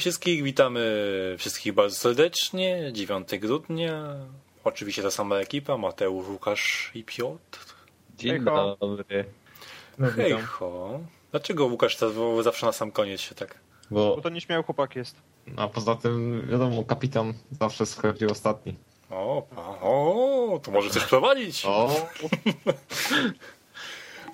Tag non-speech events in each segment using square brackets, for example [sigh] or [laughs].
Wszystkich, witamy wszystkich bardzo serdecznie. 9 grudnia. Oczywiście ta sama ekipa, Mateusz, Łukasz i Piotr. Dzień Hejho. dobry. Hej ho. Dlaczego Łukasz to zawsze na sam koniec się tak... Bo Bo to nieśmiały chłopak jest. a poza tym, wiadomo, kapitan zawsze schodzi ostatni. O, o, to może coś prowadzić. O, [laughs]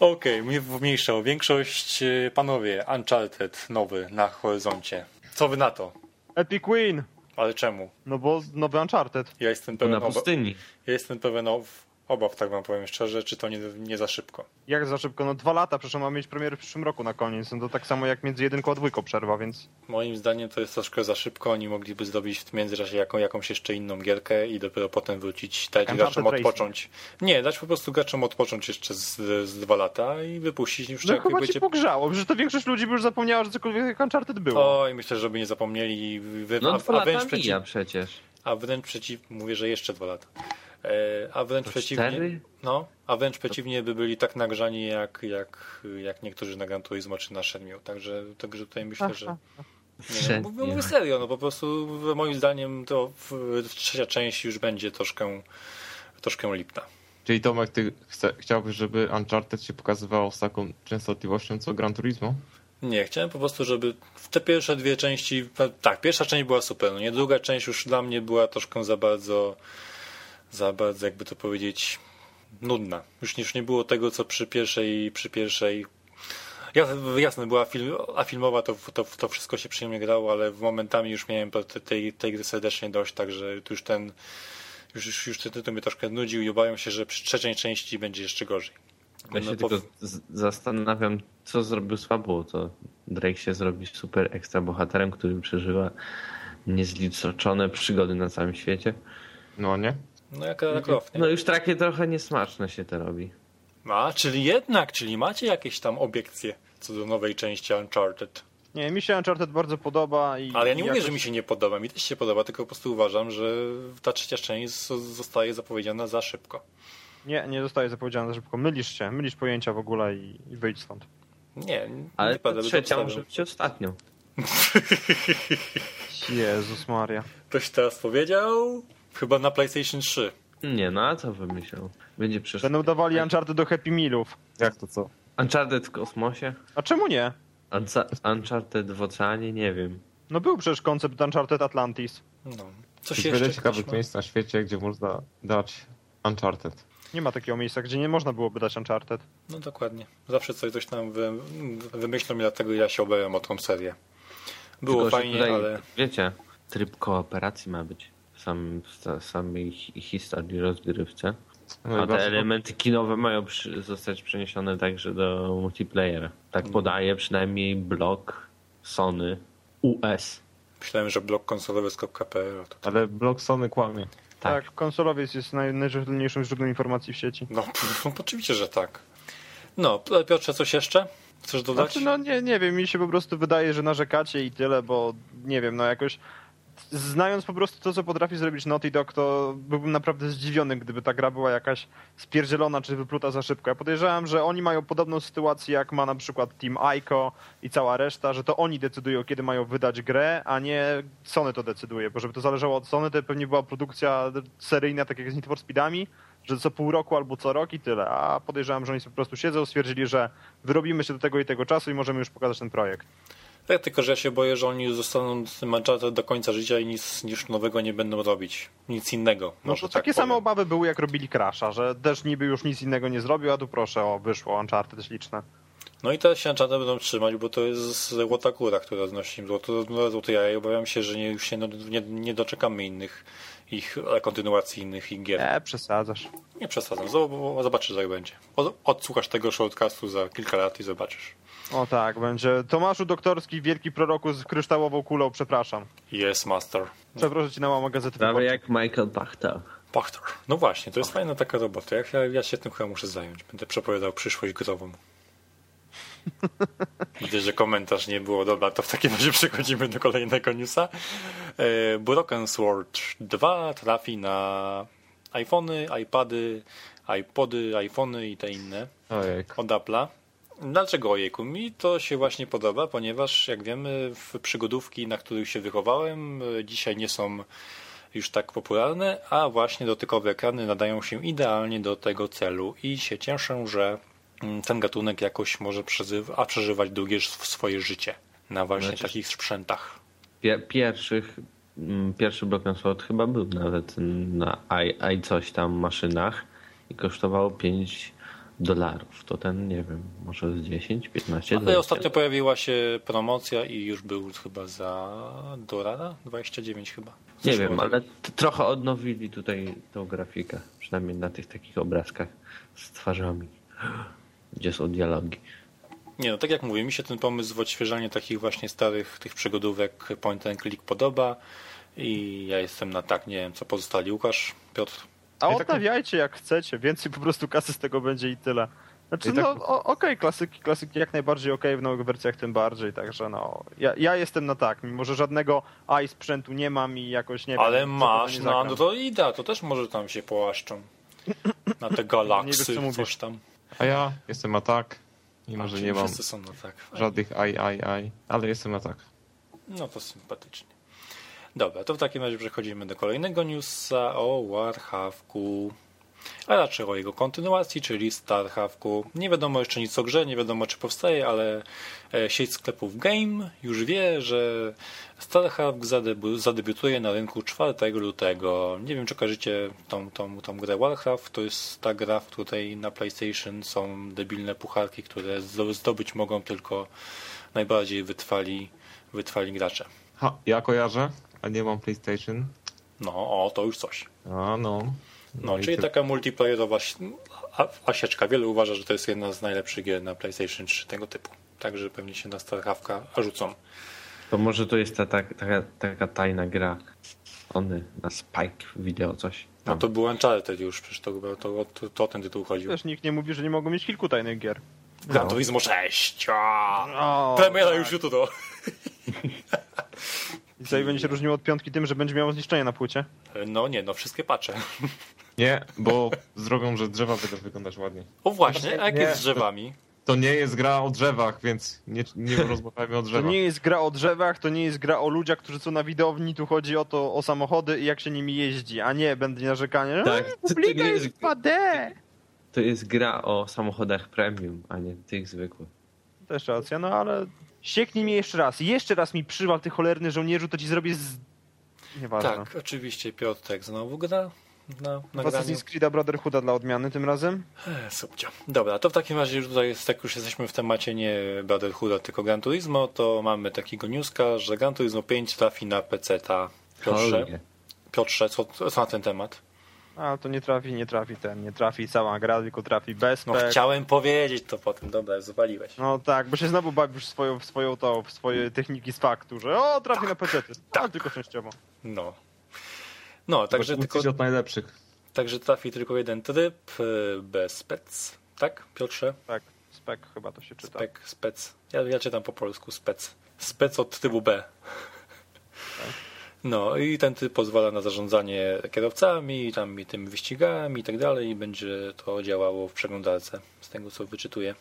Okej, okay, mniejsza o większość. Panowie, Uncharted nowy na horyzoncie. Co wy na to? Epic Queen! Ale czemu? No bo nowy Uncharted. Ja jestem pełen, na pustyni. ja jestem pełen obaw, tak wam powiem szczerze, czy to nie, nie za szybko. Jak za szybko? No dwa lata, przecież on ma mieć premierę w przyszłym roku na koniec. No to tak samo jak między jedynką a dwójką przerwa, więc... Moim zdaniem to jest troszkę za szybko. Oni mogliby zrobić w międzyczasie jaką, jakąś jeszcze inną gierkę i dopiero potem wrócić, dać Uncharted graczom Racing. odpocząć. Nie, dać po prostu graczom odpocząć jeszcze z, z dwa lata i wypuścić już No jak chyba będzie... ci pogrzało, przecież to większość ludzi by już zapomniała, że cokolwiek jak Uncharted było. Oj, myślę, żeby nie zapomnieli. Wy, No a, dwa a, lata wręcz przeciw, przecież. a wręcz przeciw... Mówię, że jeszcze dwa lata. E, a wręcz To przeciwnie... cztery? No, a wręcz przeciwnie by byli tak nagrzani jak, jak, jak niektórzy na Gran Turismo czy na Shenmue. Także, także tutaj myślę, że... Nie, no, mówię, serio, no po prostu moim zdaniem to w, trzecia część już będzie troszkę, troszkę lipna. czyli Tomek, ty chce, chciałbyś, żeby Uncharted się pokazywało z taką częstotliwością co Gran Turismo? Nie, chciałem po prostu, żeby w te pierwsze dwie części, tak, pierwsza część była super, no nie, druga część już dla mnie była troszkę za bardzo, za bardzo, jakby to powiedzieć, nudna. Już, już nie było tego, co przy pierwszej, przy pierwszej Jasne, jasne była film, a filmowa to, to, to wszystko się przyjemnie grało, ale w momentami już miałem tej, tej gry serdecznie dość, także tu już ten już, już, już ten tytuł mnie troszkę nudził i obawiam się, że przy trzeciej części będzie jeszcze gorzej. Ja się No, tylko po- z- zastanawiam, co zrobił słabo. To Drake się zrobi super ekstra bohaterem, który przeżywa niezliczone przygody na całym świecie. No nie? No jak Lara Croft, nie? No już takie trochę niesmaczne się to robi. A, czyli jednak, czyli macie jakieś tam obiekcje co do nowej części Uncharted. Nie, mi się Uncharted bardzo podoba i... Ale ja nie i mówię, jakoś- że mi się nie podoba, mi też się podoba, tylko po prostu uważam, że ta trzecia część zostaje zapowiedziana za szybko. Nie, nie zostaje zapowiedziane za szybko. Mylisz się, mylisz pojęcia w ogóle i, i wyjdź stąd. Nie, Ale nie ta będę trzecia może być ostatnią. Jezus Maria. Ktoś teraz powiedział? Chyba na PlayStation 3. Nie, no a co wymyślał? Będzie przyszło. Będą dawali Uncharted do Happy Mealów. Jak to co? Uncharted w kosmosie? A czemu nie? Unca- Uncharted w oceanie? Nie wiem. No był przecież koncept Uncharted Atlantis. No. Coś Jest jeszcze wiele ciekawych miejsc na świecie, gdzie można dać Uncharted. Nie ma takiego miejsca, gdzie nie można byłoby dać Uncharted. No dokładnie. Zawsze coś, coś tam wy, wymyślą i dlatego ja się obawiam o tą serię. Było Tylko, fajnie, tutaj, ale... Wiecie, tryb kooperacji ma być sam, samej hi- historii rozgrywce. No A te elementy kinowe mają przy, zostać przeniesione także do multiplayera. Tak Mhm. podaje przynajmniej blok Sony US. Myślałem, że blok konsolowy z .pl. To... Ale blok Sony kłamie. Tak. Tak, konsolowiec jest naj, najrzetelniejszym źródłem informacji w sieci. No, pff, oczywiście, że tak. No, Piotrze, coś jeszcze? Chcesz dodać? Znaczy, no nie, nie wiem, mi się po prostu wydaje, że narzekacie i tyle, bo nie wiem, no jakoś znając po prostu to, co potrafi zrobić Naughty Dog, to byłbym naprawdę zdziwiony, gdyby ta gra była jakaś spierdzielona czy wypluta za szybko. Ja podejrzewam, że oni mają podobną sytuację, jak ma na przykład Team Ico i cała reszta, że to oni decydują, kiedy mają wydać grę, a nie Sony to decyduje, bo żeby to zależało od Sony, to pewnie była produkcja seryjna, tak jak z Need for Speedami, że co pół roku albo co rok i tyle, a podejrzewam, że oni po prostu siedzą, stwierdzili, że wyrobimy się do tego i tego czasu i możemy już pokazać ten projekt. Tak, tylko że ja się boję, że oni zostaną z tym Uncharted do końca życia i nic już nowego nie będą robić. Nic innego. No to tak takie same obawy były, jak robili Crasha, że też niby już nic innego nie zrobił, a tu proszę, o, wyszło Uncharted śliczne. No i teraz się Uncharted będą trzymać, bo to jest złota kura, która znosi im złoto, złoto jaja i obawiam się, że nie, już się no, nie, nie doczekamy innych ich kontynuacji innych ich gier. Nie, przesadzasz. Nie przesadzam, Zob- zobaczysz jak będzie. Od- Odsłuchasz tego shortcastu za kilka lat i zobaczysz. O tak, będzie. Tomaszu Doktorski, wielki proroku z kryształową kulą, przepraszam. Yes, master. Przeproszę cię na małą gazetę Prawie jak Michael Pachter. Pachter. No właśnie, to jest fajna taka robota. Ja, ja się tym chyba muszę zająć. Będę przepowiadał przyszłość grową. Widzę, że komentarz nie było dobra, to w takim razie przechodzimy do kolejnego newsa. E, Broken Sword 2 trafi na iPhony, iPady, iPody, iPhony i te inne Ojej. od Apple'a. Dlaczego ojejku? Mi to się właśnie podoba, ponieważ jak wiemy, w przygodówki, na których się wychowałem, e, dzisiaj nie są już tak popularne, a właśnie dotykowe ekrany nadają się idealnie do tego celu i się cieszę, że ten gatunek jakoś może przeżyw- a przeżywać drugie swoje życie na właśnie Znaczy- takich sprzętach. Pie- Pierwszych, mm, pierwszy Broken Sword chyba był nawet na i, i coś tam maszynach i kosztowało 5 dolarów. To ten, nie wiem, może z 10, 15 Ale ostatnio pojawiła się promocja i już był chyba za dolara, 29 chyba. Nie wiem, ale tak. t- trochę odnowili tutaj tą grafikę. Przynajmniej na tych takich obrazkach z twarzami, gdzie są dialogi. Nie no, tak jak mówię, mi się ten pomysł w odświeżanie takich właśnie starych tych przygodówek point and click podoba i ja jestem na tak, nie wiem co pozostali. Łukasz, Piotr, A tak- odnawiajcie jak chcecie, więcej po prostu kasy z tego będzie i tyle. Znaczy, I tak- no okej, klasyki, klasyki jak najbardziej okej, w nowych wersjach tym bardziej, także no, ja, ja jestem na tak, mimo że żadnego AI sprzętu nie mam i jakoś nie wiem. ale co masz, no, no to Ida, to też może tam się połaszczą. Na te [laughs] galaksy, coś tam. A ja jestem na tak, mimo A, że nie mam są na tak. żadnych aj, aj, aj, ale jestem na tak. No to sympatycznie. Dobra, to w takim razie przechodzimy do kolejnego newsa o Warhawku. A raczej o jego kontynuacji, czyli Starhawku. Nie wiadomo jeszcze nic o grze, nie wiadomo czy powstaje, ale e, sieć sklepów Game już wie, że zadebu- zadebiutuje na rynku 4 lutego. Nie wiem, czy kojarzycie tą, tą, tą grę Warcraft. To jest ta gra, w której na PlayStation są debilne pucharki, które zdo- zdobyć mogą tylko najbardziej wytrwali, wytrwali gracze. Ha, ja kojarzę, a nie mam PlayStation. No, o, to już coś. A no. No, i czyli ty- taka multiplayerowa asieczka. Wielu uważa, że to jest jedna z najlepszych gier na PlayStation 3 tego typu. Także pewnie się na Starcraftka rzucą. To może to jest ta, ta, taka, taka tajna gra. Ony na Spike wideo coś. No Tam. to był Uncharted już, przecież to, chyba- to, to, to o ten tytuł chodził. Też nikt nie mówi, że nie mogą mieć kilku tajnych gier. Gran Turismo 6! A! O, Premiera tak. już jutro. I co, i będzie się różniło od piątki tym, że będzie miało zniszczenie na płycie? No nie, no wszystkie patrzę. Nie, bo zrobią, że drzewa będą wyglądać ładnie. O właśnie, a jak Nie. jest z drzewami? To nie jest gra o drzewach, więc nie, nie rozmawiajmy o To drzewach. nie jest gra o drzewach, to nie jest gra o ludziach, którzy są na widowni, tu chodzi o to, o samochody i jak się nimi jeździ, a nie będzie narzekanie. Tak, Tak, to- to publika nie jest jest- 2D! To jest gra o samochodach premium, a nie tych zwykłych. Też racja, no ale sieknij mnie jeszcze raz. Jeszcze raz mi przywal ty cholerny żołnierzu, to ci zrobię z... Nieważne. Tak, oczywiście Piotrek znowu gra na nagraniu. Assassin's Creed'a Brotherhooda dla odmiany tym razem. Subcio. Dobra, to w takim razie już tutaj jest, tak już jesteśmy w temacie nie Brotherhooda, tylko Gran Turismo, to mamy takiego newska, że Gran Turismo 5 trafi na PC-ta. Piotrze. Piotrze co, co na ten temat? A to nie trafi, nie trafi ten, nie trafi cała gra, tylko trafi bez No chciałem powiedzieć to potem, dobra, zwaliłeś. No tak, bo się znowu bawisz swoją, swoją, to, swoje techniki z faktu, że o, trafi na PC. Tak. A, tylko częściowo. No. No, także, tylko, od najlepszych. także trafi tylko jeden tryb e, bez spec, tak Piotrze? Tak, spek chyba to się czyta. Spec, spec. Ja, ja czytam po polsku spec. Spec od trybu B. No i ten typ pozwala na zarządzanie kierowcami, tam i tym wyścigami i tak dalej i będzie to działało w przeglądarce, z tego co wyczytuję.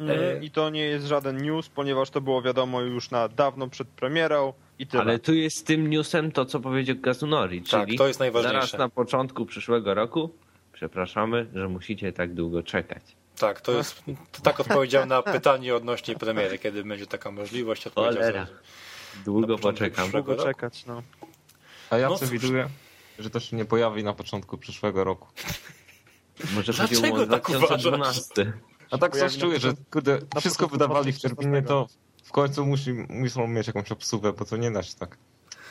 Mm, E- I to nie jest żaden news, ponieważ to było wiadomo już na dawno przed premierą. Ale tu jest z tym newsem to, co powiedział Kazunori, Tak, czyli to jest najważniejsze. zaraz na początku przyszłego roku przepraszamy, że musicie tak długo czekać. Tak, to jest to tak odpowiedział na pytanie odnośnie premiery, kiedy będzie taka możliwość. Cholera. Długo poczekam. Długo czekać, no. A ja No przewiduję, że to się nie pojawi na początku przyszłego roku. Może Dlaczego chodziło o tak 2012. A tak coś czuję, że na wszystko wydawali w 2016. terminie, to w końcu musi, muszą mieć jakąś obsługę, bo to nie da się tak.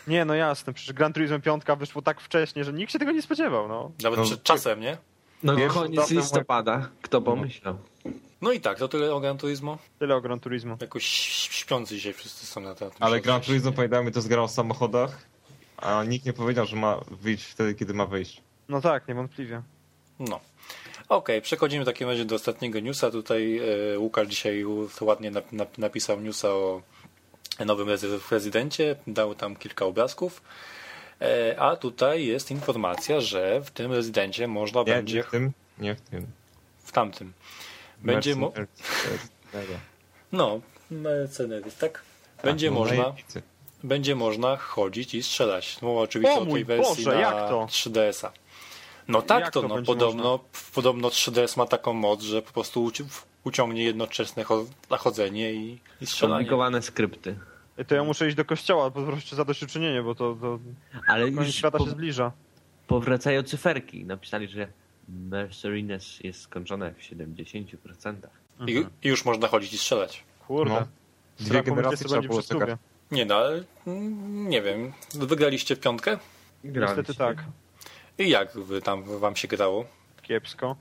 Nie, no jasne, przecież Gran Turismo 5 wyszło tak wcześnie, że nikt się tego nie spodziewał, no. Nawet No. przed czasem, nie? No Pierwszy koniec listopada. Kto pomyślał? No i tak, to tyle o Gran Turismo. Tyle o Gran Turismo. Jakoś śpiący dzisiaj wszyscy są na tym. Ale Gran Turismo, pamiętajmy, to jest gra o samochodach, a nikt nie powiedział, że ma wyjść wtedy, kiedy ma wyjść. No tak, niewątpliwie. No. Okej, przechodzimy w takim razie do ostatniego newsa. Tutaj e, Łukasz dzisiaj ładnie nap, nap, napisał newsa o nowym rezy- rezydencie, dał tam kilka obrazków. E, a tutaj jest informacja, że w tym rezydencie można Nie, będzie nie w tym, nie w tym. w tamtym. Będzie mo- [laughs] No, Mercedes, tak? Będzie Tak, no, można, najemnicy. będzie można chodzić i strzelać. Mowa oczywiście O o tej wersji Boże, na jak to? 3DS-a. No tak Jak to, to no, podobno, podobno 3DS ma taką moc, że po prostu uci- uciągnie jednoczesne cho- nachodzenie i, i strzelanie. Skrypty. To ja muszę iść do kościoła, poprosić o zadośćuczynienie, bo to, to Ale koniec już świata po, się zbliża. powracają cyferki. Napisali, że Mercedes jest skończone w 70%. I, I już można chodzić i strzelać. Kurde. No. Dwie generacje co trzeba będzie było czekać. Nie no, ale mm, nie wiem. Wygraliście w piątkę? Niestety tak. I jak tam wam się grało? Kiepsko.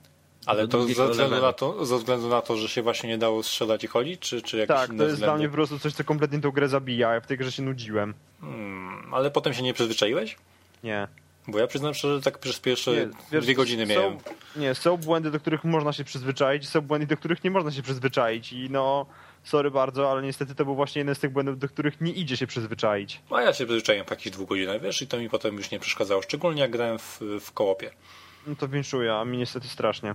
Ale to ze względu, na to ze względu na to, że się właśnie nie dało strzelać i chodzić, czy, czy jakieś Tak, inne to jest dla względy? mnie po prostu coś, co kompletnie tą grę zabija. Ja w tej grze się nudziłem. Hmm, ale potem się nie przyzwyczaiłeś? Nie. Bo ja przyznam szczerze, że tak przez pierwsze nie wiesz, dwie godziny są, miałem. Nie, są błędy, do których można się przyzwyczaić, są błędy, do których nie można się przyzwyczaić. I no, sorry bardzo, ale niestety to był właśnie jeden z tych błędów, do których nie idzie się przyzwyczaić. A ja się przyzwyczaiłem po jakichś dwóch godzinach, wiesz, i to mi potem już nie przeszkadzało. Szczególnie jak grałem w, w kołopie. No to winszuję, a mi niestety strasznie.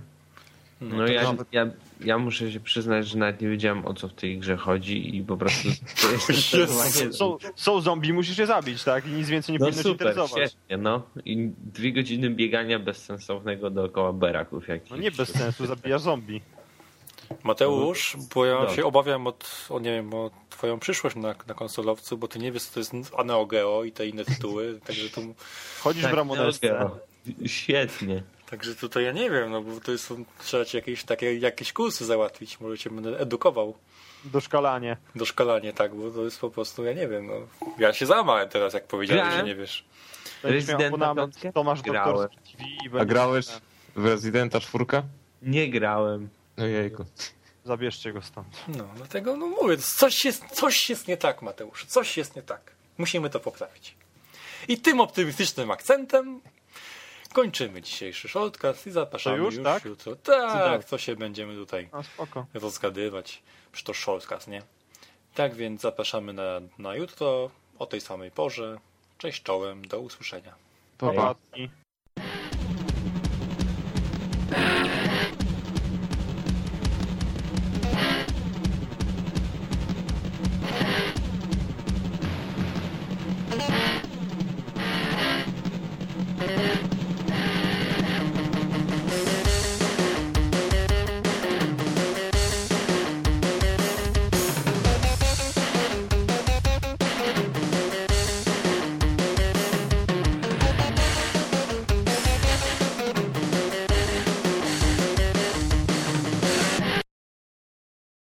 No ja, ja, ja muszę się przyznać, że nawet nie wiedziałem o co w tej grze chodzi i po prostu to [laughs] jest Jezus. Są, są zombie, musisz je zabić, tak? I nic więcej nie No powinno cię super, interesować. świetnie, no. I dwie godziny biegania bezsensownego dookoła beraków jakichś. No nie bez sensu, zabijasz zombie. Mateusz, bo ja Dobrze. się obawiam od, o, nie wiem, o twoją przyszłość na, na konsolowcu, bo ty nie wiesz, co to jest Neo Geo i te inne tytuły, [laughs] także tu, Chodzisz Tak, w Świetnie. także tutaj ja nie wiem, no bo to jest, trzeba ci jakieś takie, jakieś kursy załatwić, może cię będę edukował. Doszkalanie. Doszkalanie, tak, bo to jest po prostu, ja nie wiem, no. Ja się załamałem teraz, jak powiedziałeś, że nie wiesz. Resident na abonament, piątkę? to masz Grałem. A grałeś w Residenta 4? Nie grałem. Ojejku. Zabierzcie go stąd. No, dlatego, no mówię, coś jest, coś jest nie tak, Mateusz, coś jest nie tak. Musimy to poprawić. I tym optymistycznym akcentem kończymy dzisiejszy shortcast i zapraszamy To już, już tak? jutro. Tak, co się będziemy tutaj A spoko. rozgadywać. Przecież to shortcast, nie? Tak więc zapraszamy na, na jutro o tej samej porze. Cześć czołem, do usłyszenia. Pa. Papatki. Yeah.